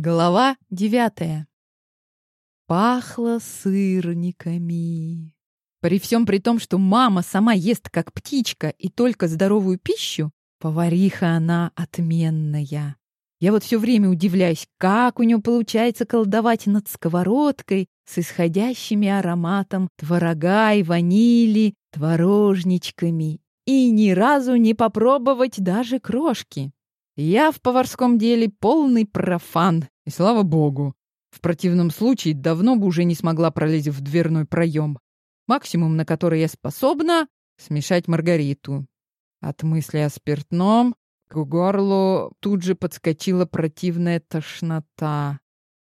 Глава девятая. Пахло сырниками. При всем при том, что мама сама ест как птичка и только здоровую пищу, повариха она отменная. Я вот все время удивляюсь, как у нее получается колдовать над сковородкой с исходящими ароматом творога и ванили, творожничками, и ни разу не попробовать даже крошки. Я в поварском деле полный профан, и слава богу. В противном случае давно бы уже не смогла пролезть в дверной проем. Максимум, на который я способна — смешать маргариту. От мысли о спиртном к горлу тут же подскочила противная тошнота.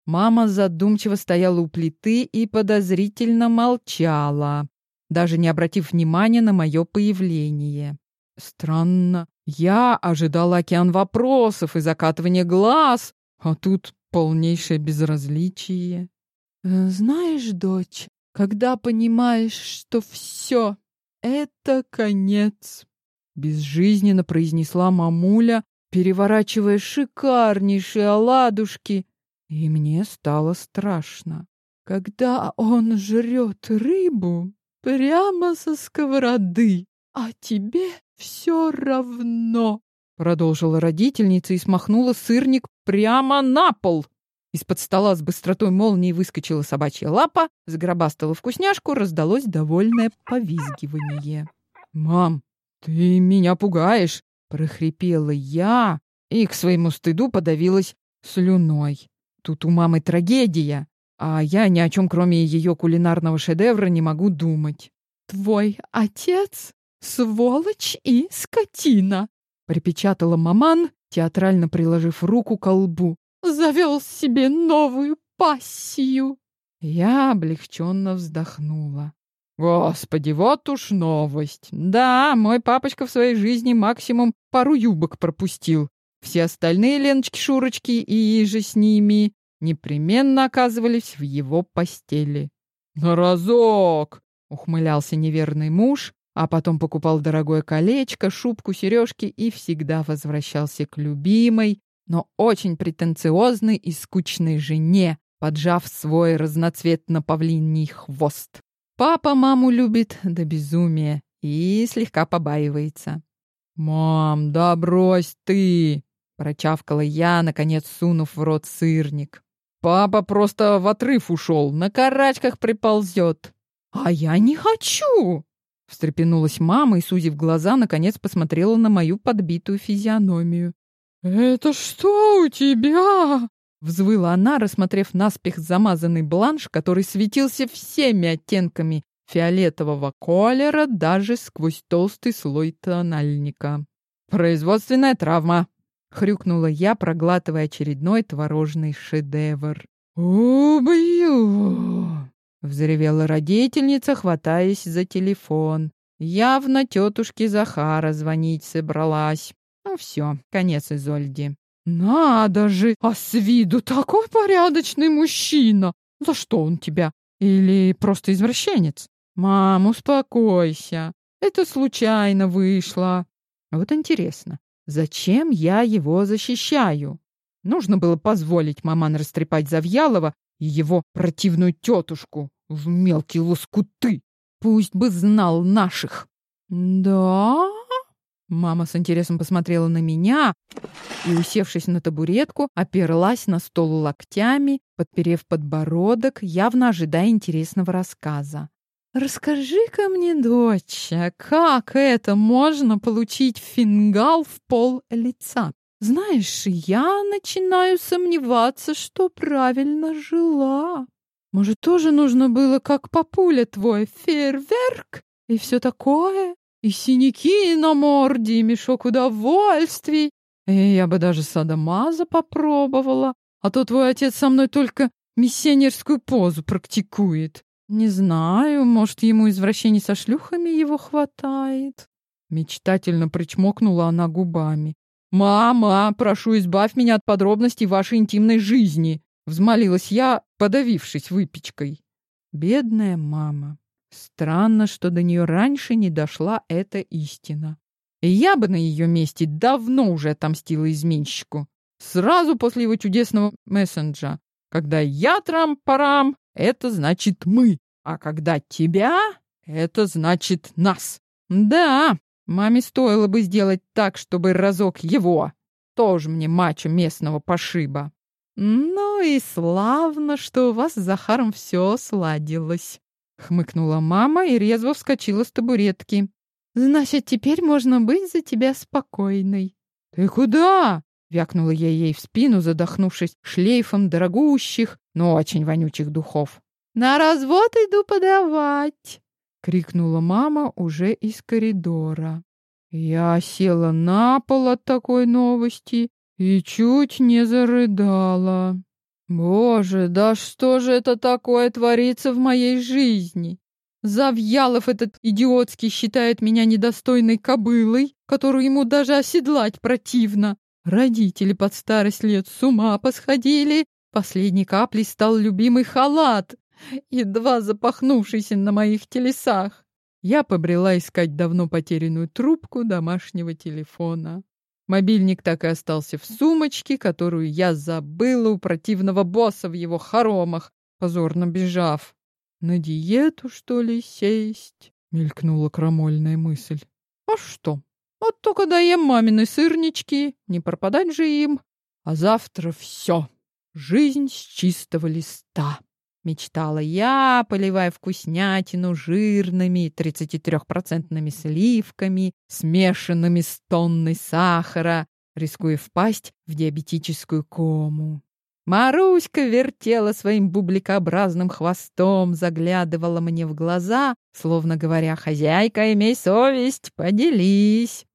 Мама задумчиво стояла у плиты и подозрительно молчала, даже не обратив внимания на мое появление. Странно. Я ожидала океан вопросов и закатывания глаз, а тут полнейшее безразличие. Э, знаешь, дочь, когда понимаешь, что все это конец, безжизненно произнесла мамуля, переворачивая шикарнейшие оладушки, и мне стало страшно. Когда он жрет рыбу прямо со сковороды, а тебе все равно, продолжила родительница и смахнула сырник прямо на пол. Из-под стола с быстротой молнии выскочила собачья лапа, сгробастала вкусняшку, раздалось довольное повизгивание. «Мам, ты меня пугаешь!» — прохрипела я и к своему стыду подавилась слюной. Тут у мамы трагедия, а я ни о чем, кроме ее кулинарного шедевра, не могу думать. «Твой отец «Сволочь и скотина!» — припечатала маман, театрально приложив руку к лбу. «Завел себе новую пассию!» Я облегченно вздохнула. Господи, вот уж новость. Да, мой папочка в своей жизни максимум пару юбок пропустил. Все остальные Леночки-шурочки и же с ними непременно оказывались в его постели. «На разок!» — ухмылялся неверный муж, а потом покупал дорогое колечко, шубку, сережки и всегда возвращался к любимой, но очень претенциозной и скучной жене, поджав свой разноцветно-павлиний хвост. Папа маму любит до безумия и слегка побаивается. «Мам, да брось ты!» — прочавкала я, наконец сунув в рот сырник. «Папа просто в отрыв ушел, на карачках приползет». «А я не хочу!» Встрепенулась мама и, сузив глаза, наконец посмотрела на мою подбитую физиономию. «Это что у тебя?» Взвыла она, рассмотрев наспех замазанный бланш, который светился всеми оттенками фиолетового колера даже сквозь толстый слой тональника. «Производственная травма!» — хрюкнула я, проглатывая очередной творожный шедевр. «Убью!» Взревела родительница, хватаясь за телефон. Явно тетушке Захара звонить собралась. Ну все, конец Изольди. «Надо же! А с виду такой порядочный мужчина! За что он тебя? Или просто извращенец? Мам, успокойся. Это случайно вышло. Вот интересно, зачем я его защищаю? Нужно было позволить маман растрепать Завьялова и его противную тетушку в мелкие лоскуты. Пусть бы знал наших. Да? Мама с интересом посмотрела на меня и, усевшись на табуретку, оперлась на стол локтями, подперев подбородок, явно ожидая интересного рассказа. «Расскажи-ка мне, доча, как это можно получить фингал в пол лица? Знаешь, я начинаю сомневаться, что правильно жила. Может, тоже нужно было, как папуля твой, фейерверк и все такое? И синяки на морде, и мешок удовольствий. И я бы даже садомаза попробовала. А то твой отец со мной только миссионерскую позу практикует. Не знаю, может, ему извращений со шлюхами его хватает. Мечтательно причмокнула она губами. «Мама, прошу, избавь меня от подробностей вашей интимной жизни!» Взмолилась я, подавившись выпечкой. Бедная мама. Странно, что до нее раньше не дошла эта истина. И я бы на ее месте давно уже отомстила изменщику. сразу после его чудесного мессенджа. Когда я трам-парам, это значит мы, а когда тебя, это значит нас. Да, маме стоило бы сделать так, чтобы разок его. Тоже мне мачо местного пошиба. Ну и славно, что у вас с Захаром все сладилось. Хмыкнула мама и резво вскочила с табуретки. Значит, теперь можно быть за тебя спокойной. Ты куда? Вякнула я ей в спину, задохнувшись шлейфом дорогущих, но очень вонючих духов. «На развод иду подавать!» — крикнула мама уже из коридора. Я села на пол от такой новости и чуть не зарыдала. Боже, да что же это такое творится в моей жизни? Завьялов этот идиотский считает меня недостойной кобылой, которую ему даже оседлать противно. Родители под старость лет с ума посходили. Последней каплей стал любимый халат, едва запахнувшийся на моих телесах. Я побрела искать давно потерянную трубку домашнего телефона. Мобильник так и остался в сумочке, которую я забыла у противного босса в его хоромах, позорно бежав. «На диету, что ли, сесть?» — мелькнула крамольная мысль. «А что? Вот только даем мамины сырнички, не пропадать же им. А завтра все. Жизнь с чистого листа». Мечтала я, поливая вкуснятину жирными 33-процентными сливками, смешанными с тонной сахара, рискуя впасть в диабетическую кому. Маруська вертела своим бубликообразным хвостом, заглядывала мне в глаза, словно говоря, «Хозяйка, имей совесть, поделись».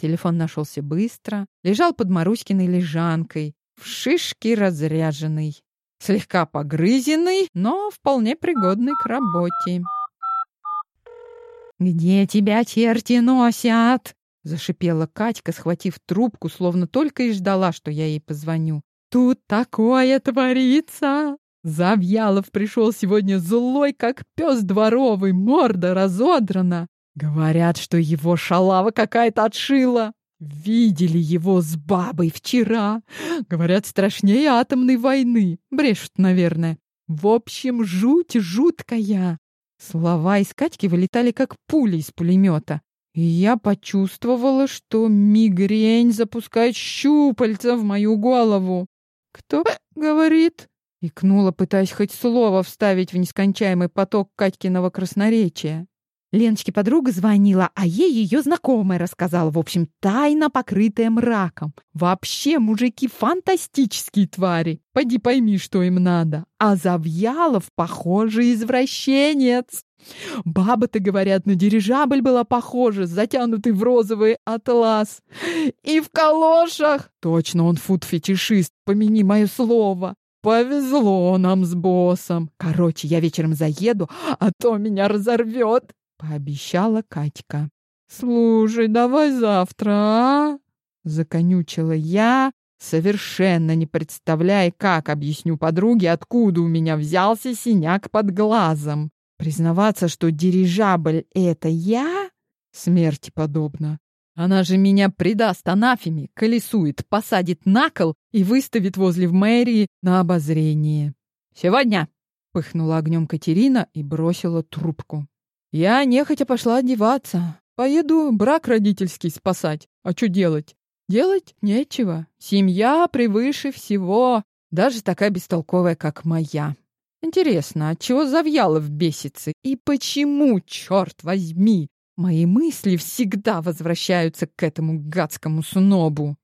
Телефон нашелся быстро, лежал под Маруськиной лежанкой, в шишке разряженный слегка погрызенный, но вполне пригодный к работе. «Где тебя черти носят?» — зашипела Катька, схватив трубку, словно только и ждала, что я ей позвоню. «Тут такое творится!» Завьялов пришел сегодня злой, как пес дворовый, морда разодрана. Говорят, что его шалава какая-то отшила. Видели его с бабой вчера. Говорят, страшнее атомной войны. Брешут, наверное. В общем, жуть жуткая. Слова из Катьки вылетали, как пули из пулемета. И я почувствовала, что мигрень запускает щупальца в мою голову. «Кто говорит?» — икнула, пытаясь хоть слово вставить в нескончаемый поток Катькиного красноречия. Леночке подруга звонила, а ей ее знакомая рассказала. В общем, тайна, покрытая мраком. Вообще, мужики фантастические твари. Пойди пойми, что им надо. А Завьялов, похоже, извращенец. Баба-то, говорят, на дирижабль была похожа, затянутый в розовый атлас. И в калошах. Точно он фут-фетишист, помяни мое слово. Повезло нам с боссом. Короче, я вечером заеду, а то меня разорвет пообещала Катька. «Слушай, давай завтра, а?» Законючила я, совершенно не представляя, как объясню подруге, откуда у меня взялся синяк под глазом. Признаваться, что дирижабль — это я? Смерти подобно. Она же меня предаст анафеме, колесует, посадит на кол и выставит возле в мэрии на обозрение. «Сегодня!» — пыхнула огнем Катерина и бросила трубку. Я нехотя пошла одеваться. Поеду брак родительский спасать. А что делать? Делать нечего. Семья превыше всего. Даже такая бестолковая, как моя. Интересно, от чего Завьялов бесится? И почему, черт возьми, мои мысли всегда возвращаются к этому гадскому снобу?